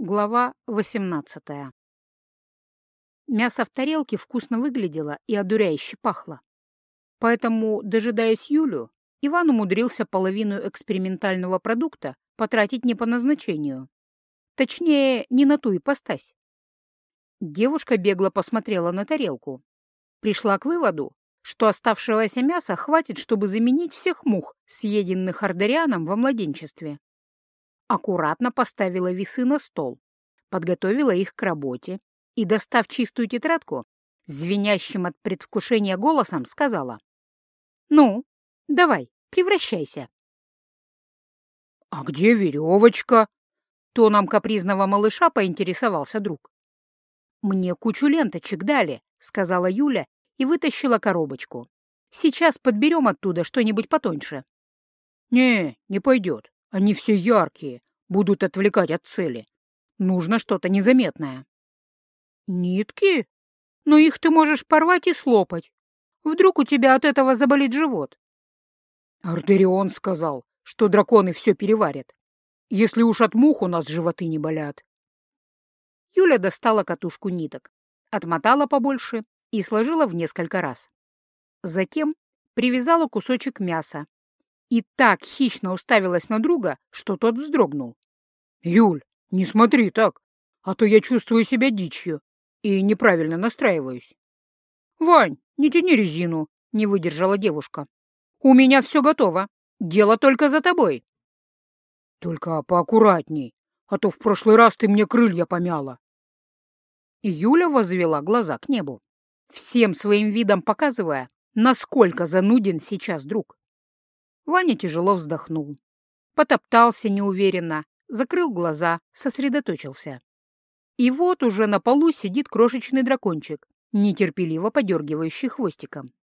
Глава 18 Мясо в тарелке вкусно выглядело и одуряюще пахло. Поэтому, дожидаясь Юлю, Иван умудрился половину экспериментального продукта потратить не по назначению. Точнее, не на ту ипостась. Девушка бегло посмотрела на тарелку. Пришла к выводу, что оставшегося мяса хватит, чтобы заменить всех мух, съеденных Ардарианом во младенчестве аккуратно поставила весы на стол, подготовила их к работе и, достав чистую тетрадку, звенящим от предвкушения голосом сказала. «Ну, давай, превращайся». «А где веревочка?» Тоном капризного малыша поинтересовался друг. «Мне кучу ленточек дали», — сказала Юля и вытащила коробочку. «Сейчас подберем оттуда что-нибудь потоньше». «Не, не пойдет. Они все яркие, будут отвлекать от цели. Нужно что-то незаметное. Нитки? Но их ты можешь порвать и слопать. Вдруг у тебя от этого заболит живот. Ардерион сказал, что драконы все переварят. Если уж от мух у нас животы не болят. Юля достала катушку ниток, отмотала побольше и сложила в несколько раз. Затем привязала кусочек мяса и так хищно уставилась на друга, что тот вздрогнул. «Юль, не смотри так, а то я чувствую себя дичью и неправильно настраиваюсь». «Вань, не тяни резину», — не выдержала девушка. «У меня все готово. Дело только за тобой». «Только поаккуратней, а то в прошлый раз ты мне крылья помяла». Юля возвела глаза к небу, всем своим видом показывая, насколько зануден сейчас друг. Ваня тяжело вздохнул. Потоптался неуверенно, закрыл глаза, сосредоточился. И вот уже на полу сидит крошечный дракончик, нетерпеливо подергивающий хвостиком.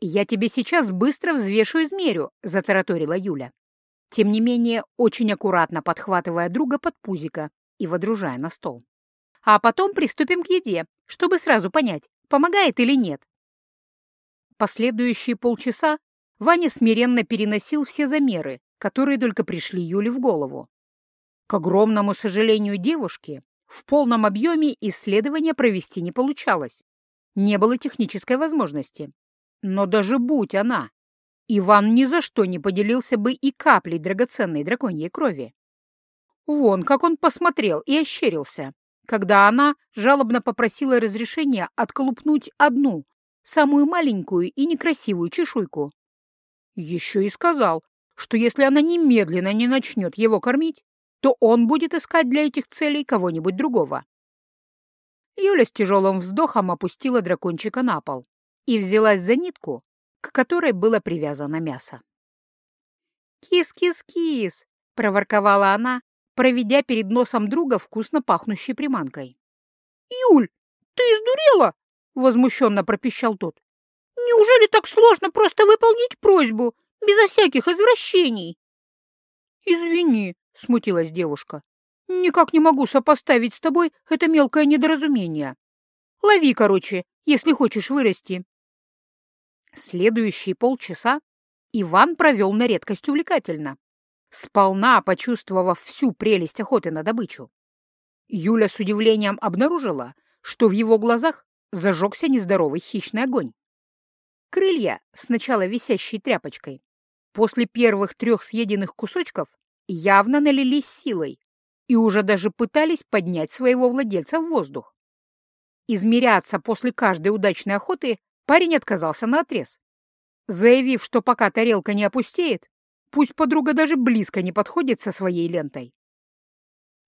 «Я тебе сейчас быстро взвешу и измерю», — затараторила Юля. Тем не менее, очень аккуратно подхватывая друга под пузико и водружая на стол. «А потом приступим к еде, чтобы сразу понять, помогает или нет». Последующие полчаса Ваня смиренно переносил все замеры, которые только пришли Юле в голову. К огромному сожалению девушки, в полном объеме исследования провести не получалось. Не было технической возможности. Но даже будь она, Иван ни за что не поделился бы и каплей драгоценной драконьей крови. Вон, как он посмотрел и ощерился, когда она жалобно попросила разрешения отколупнуть одну, самую маленькую и некрасивую чешуйку. Еще и сказал, что если она немедленно не начнет его кормить, то он будет искать для этих целей кого-нибудь другого. Юля с тяжелым вздохом опустила дракончика на пол и взялась за нитку, к которой было привязано мясо. «Кис-кис-кис!» — проворковала она, проведя перед носом друга вкусно пахнущей приманкой. «Юль, ты издурела?» — возмущенно пропищал тот. Неужели так сложно просто выполнить просьбу, безо всяких извращений?» «Извини», — смутилась девушка. «Никак не могу сопоставить с тобой это мелкое недоразумение. Лови, короче, если хочешь вырасти». Следующие полчаса Иван провел на редкость увлекательно, сполна почувствовав всю прелесть охоты на добычу. Юля с удивлением обнаружила, что в его глазах зажегся нездоровый хищный огонь. Крылья, сначала висящие тряпочкой, после первых трех съеденных кусочков явно налились силой и уже даже пытались поднять своего владельца в воздух. Измеряться после каждой удачной охоты парень отказался на отрез, заявив, что пока тарелка не опустеет, пусть подруга даже близко не подходит со своей лентой.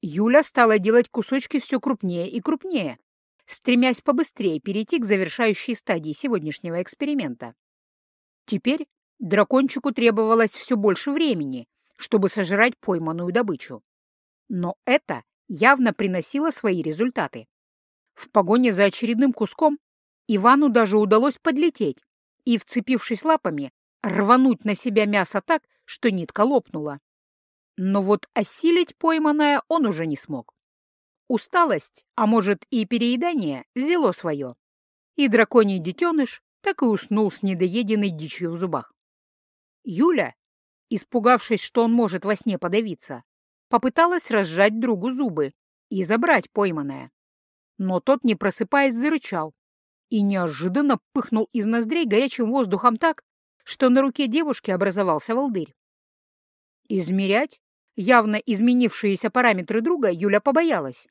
Юля стала делать кусочки все крупнее и крупнее, стремясь побыстрее перейти к завершающей стадии сегодняшнего эксперимента. Теперь дракончику требовалось все больше времени, чтобы сожрать пойманную добычу. Но это явно приносило свои результаты. В погоне за очередным куском Ивану даже удалось подлететь и, вцепившись лапами, рвануть на себя мясо так, что нитка лопнула. Но вот осилить пойманное он уже не смог. Усталость, а может и переедание, взяло свое. И драконий детеныш так и уснул с недоеденной дичью в зубах. Юля, испугавшись, что он может во сне подавиться, попыталась разжать другу зубы и забрать пойманное. Но тот, не просыпаясь, зарычал и неожиданно пыхнул из ноздрей горячим воздухом так, что на руке девушки образовался волдырь. Измерять явно изменившиеся параметры друга Юля побоялась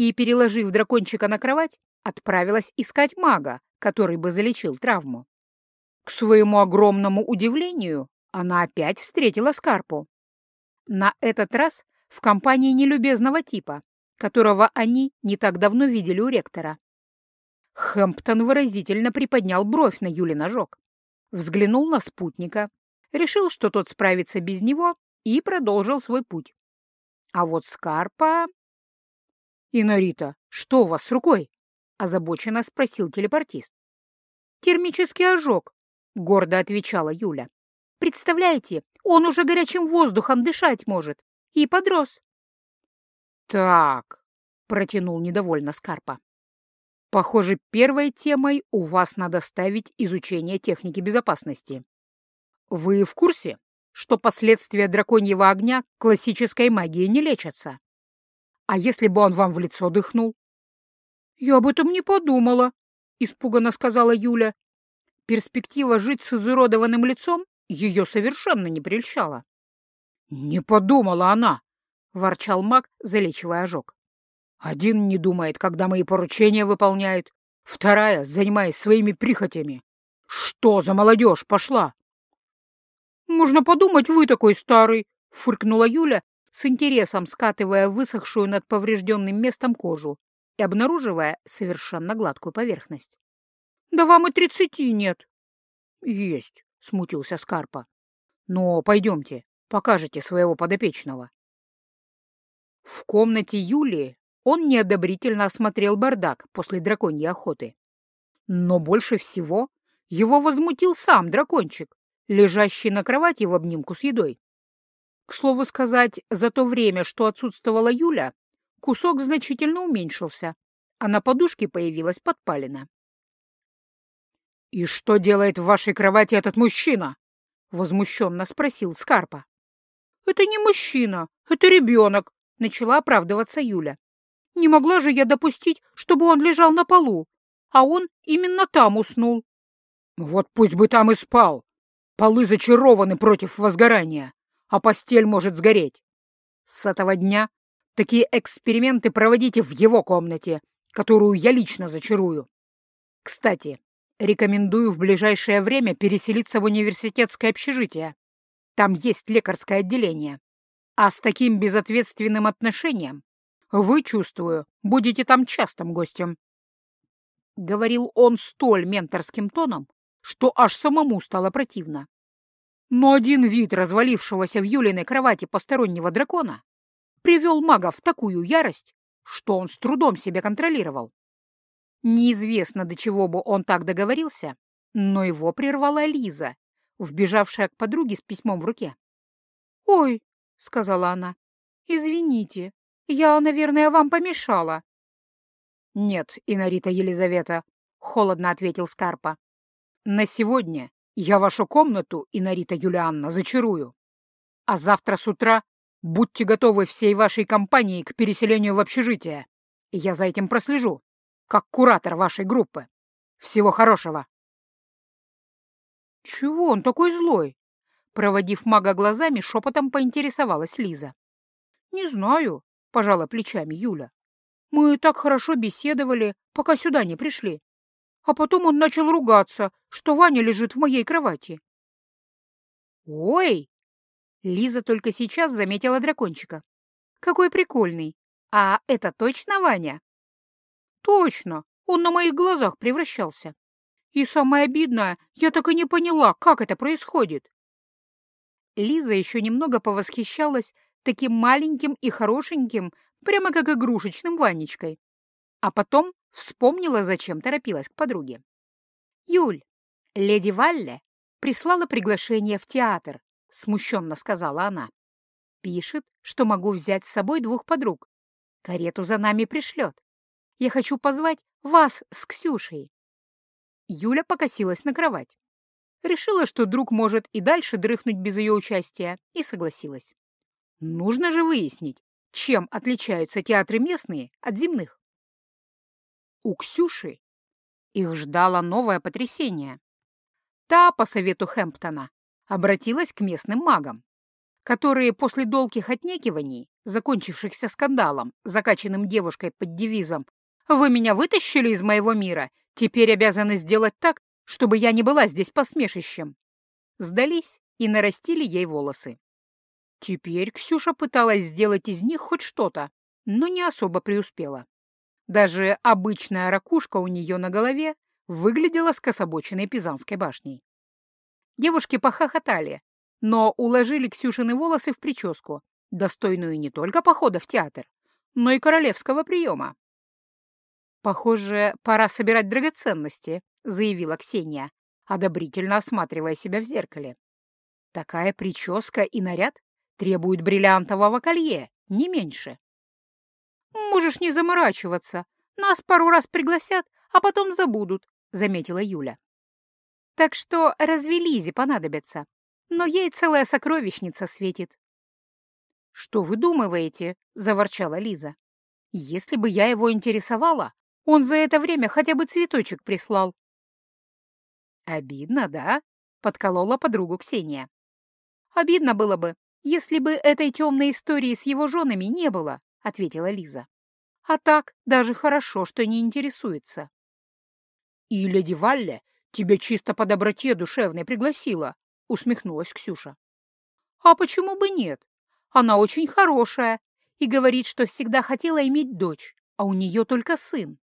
и, переложив дракончика на кровать, отправилась искать мага, который бы залечил травму. К своему огромному удивлению, она опять встретила Скарпу. На этот раз в компании нелюбезного типа, которого они не так давно видели у ректора. Хэмптон выразительно приподнял бровь на Юли ножок, взглянул на спутника, решил, что тот справится без него, и продолжил свой путь. А вот Скарпа... «Инарита, что у вас с рукой?» — озабоченно спросил телепортист. «Термический ожог», — гордо отвечала Юля. «Представляете, он уже горячим воздухом дышать может. И подрос». «Так», — протянул недовольно Скарпа. «Похоже, первой темой у вас надо ставить изучение техники безопасности. Вы в курсе, что последствия драконьего огня классической магии не лечатся? А если бы он вам в лицо дыхнул?» «Я об этом не подумала», — испуганно сказала Юля. Перспектива жить с изуродованным лицом ее совершенно не прельщала. «Не подумала она!» — ворчал маг, залечивая ожог. «Один не думает, когда мои поручения выполняет, вторая, занимаясь своими прихотями. Что за молодежь пошла?» «Можно подумать, вы такой старый!» — фыркнула Юля, с интересом скатывая высохшую над поврежденным местом кожу и обнаруживая совершенно гладкую поверхность. «Да вам и тридцати нет!» «Есть!» — смутился Скарпа. «Но пойдемте, покажете своего подопечного». В комнате Юлии он неодобрительно осмотрел бардак после драконьей охоты. Но больше всего его возмутил сам дракончик, лежащий на кровати в обнимку с едой. К слову сказать, за то время, что отсутствовала Юля, кусок значительно уменьшился, а на подушке появилась подпалина. «И что делает в вашей кровати этот мужчина?» — возмущенно спросил Скарпа. «Это не мужчина, это ребенок», — начала оправдываться Юля. «Не могла же я допустить, чтобы он лежал на полу, а он именно там уснул». «Вот пусть бы там и спал. Полы зачарованы против возгорания, а постель может сгореть. С этого дня такие эксперименты проводите в его комнате, которую я лично зачарую. Кстати, Рекомендую в ближайшее время переселиться в университетское общежитие. Там есть лекарское отделение. А с таким безответственным отношением вы, чувствую, будете там частым гостем. Говорил он столь менторским тоном, что аж самому стало противно. Но один вид развалившегося в Юлиной кровати постороннего дракона привел мага в такую ярость, что он с трудом себя контролировал. Неизвестно, до чего бы он так договорился, но его прервала Лиза, вбежавшая к подруге с письмом в руке. «Ой», — сказала она, — «извините, я, наверное, вам помешала». «Нет, Инарита Елизавета», — холодно ответил Скарпа. «На сегодня я вашу комнату, Инарита Юлианна, зачарую. А завтра с утра будьте готовы всей вашей компанией к переселению в общежитие. Я за этим прослежу как куратор вашей группы. Всего хорошего!» «Чего он такой злой?» Проводив мага глазами, шепотом поинтересовалась Лиза. «Не знаю», — пожала плечами Юля. «Мы так хорошо беседовали, пока сюда не пришли. А потом он начал ругаться, что Ваня лежит в моей кровати». «Ой!» Лиза только сейчас заметила дракончика. «Какой прикольный! А это точно Ваня?» Точно, он на моих глазах превращался. И самое обидное, я так и не поняла, как это происходит. Лиза еще немного повосхищалась таким маленьким и хорошеньким, прямо как игрушечным Ванечкой. А потом вспомнила, зачем торопилась к подруге. «Юль, леди Валле прислала приглашение в театр», — смущенно сказала она. «Пишет, что могу взять с собой двух подруг. Карету за нами пришлет. Я хочу позвать вас с Ксюшей». Юля покосилась на кровать. Решила, что друг может и дальше дрыхнуть без ее участия, и согласилась. Нужно же выяснить, чем отличаются театры местные от земных. У Ксюши их ждало новое потрясение. Та, по совету Хэмптона, обратилась к местным магам, которые после долгих отнекиваний, закончившихся скандалом, закачанным девушкой под девизом «Вы меня вытащили из моего мира, теперь обязаны сделать так, чтобы я не была здесь посмешищем», сдались и нарастили ей волосы. Теперь Ксюша пыталась сделать из них хоть что-то, но не особо преуспела. Даже обычная ракушка у нее на голове выглядела скособоченной Пизанской башней. Девушки похохотали, но уложили Ксюшины волосы в прическу, достойную не только похода в театр, но и королевского приема. «Похоже, пора собирать драгоценности», — заявила Ксения, одобрительно осматривая себя в зеркале. «Такая прическа и наряд требуют бриллиантового колье, не меньше». «Можешь не заморачиваться. Нас пару раз пригласят, а потом забудут», — заметила Юля. «Так что разве Лизе понадобится? Но ей целая сокровищница светит». «Что вы думаете?» — заворчала Лиза. «Если бы я его интересовала, он за это время хотя бы цветочек прислал». «Обидно, да?» — подколола подругу Ксения. «Обидно было бы, если бы этой темной истории с его женами не было», — ответила Лиза. А так даже хорошо, что не интересуется. «И леди Валле тебя чисто по доброте душевной пригласила», — усмехнулась Ксюша. «А почему бы нет? Она очень хорошая и говорит, что всегда хотела иметь дочь, а у нее только сын».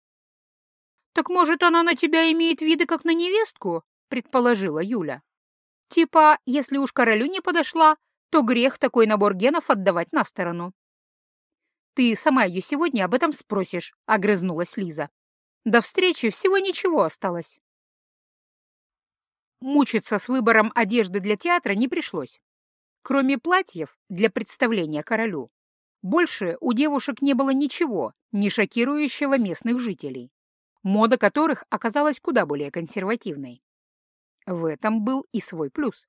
«Так, может, она на тебя имеет виды, как на невестку?» — предположила Юля. «Типа, если уж королю не подошла, то грех такой набор генов отдавать на сторону». «Ты сама ее сегодня об этом спросишь», — огрызнулась Лиза. «До встречи всего ничего осталось». Мучиться с выбором одежды для театра не пришлось. Кроме платьев для представления королю, больше у девушек не было ничего, не шокирующего местных жителей, мода которых оказалась куда более консервативной. В этом был и свой плюс.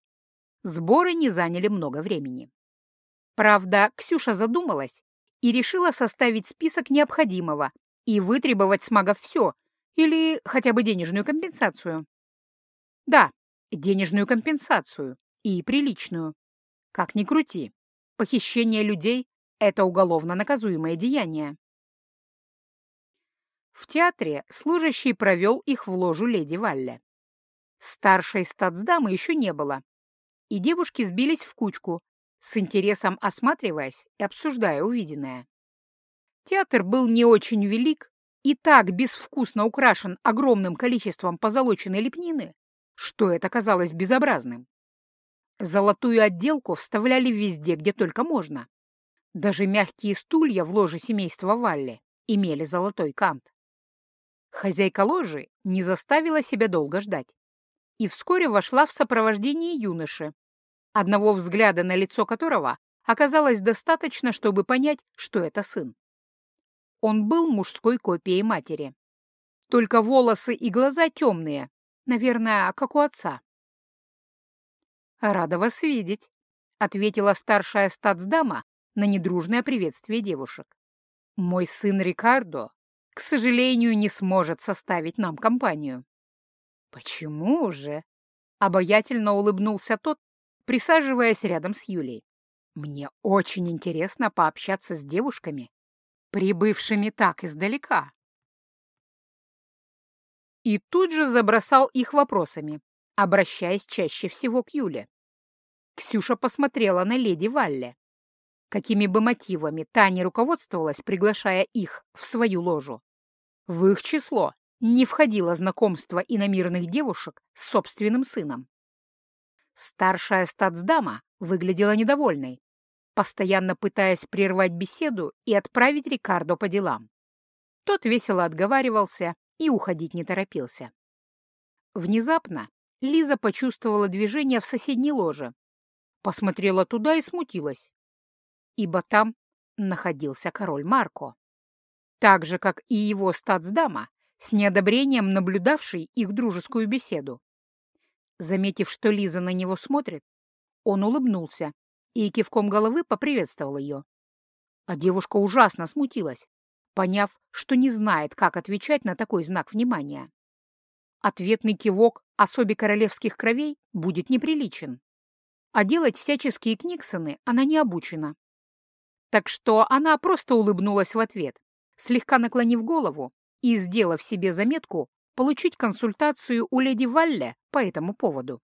Сборы не заняли много времени. Правда, Ксюша задумалась и решила составить список необходимого и вытребовать с магов все, или хотя бы денежную компенсацию. Да, денежную компенсацию, и приличную. Как ни крути, похищение людей — это уголовно наказуемое деяние. В театре служащий провел их в ложу леди Валле. Старшей статсдамы еще не было, и девушки сбились в кучку, с интересом осматриваясь и обсуждая увиденное. Театр был не очень велик и так безвкусно украшен огромным количеством позолоченной лепнины, что это казалось безобразным. Золотую отделку вставляли везде, где только можно. Даже мягкие стулья в ложе семейства Валли имели золотой кант. Хозяйка ложи не заставила себя долго ждать и вскоре вошла в сопровождении юноши, одного взгляда на лицо которого оказалось достаточно, чтобы понять, что это сын. Он был мужской копией матери. Только волосы и глаза темные, наверное, как у отца. «Рада вас видеть», — ответила старшая статсдама на недружное приветствие девушек. «Мой сын Рикардо, к сожалению, не сможет составить нам компанию». «Почему же?» — обаятельно улыбнулся тот, присаживаясь рядом с Юлей. «Мне очень интересно пообщаться с девушками, прибывшими так издалека». И тут же забросал их вопросами, обращаясь чаще всего к Юле. Ксюша посмотрела на леди Валле. Какими бы мотивами та не руководствовалась, приглашая их в свою ложу, в их число не входило знакомство иномирных девушек с собственным сыном. Старшая статсдама выглядела недовольной, постоянно пытаясь прервать беседу и отправить Рикардо по делам. Тот весело отговаривался и уходить не торопился. Внезапно Лиза почувствовала движение в соседней ложе, посмотрела туда и смутилась, ибо там находился король Марко, так же, как и его статсдама, с неодобрением наблюдавший их дружескую беседу. Заметив, что Лиза на него смотрит, он улыбнулся и кивком головы поприветствовал ее. А девушка ужасно смутилась, поняв, что не знает, как отвечать на такой знак внимания. Ответный кивок особе королевских кровей будет неприличен. А делать всяческие книксоны она не обучена. Так что она просто улыбнулась в ответ, слегка наклонив голову и, сделав себе заметку, получить консультацию у леди Валле по этому поводу.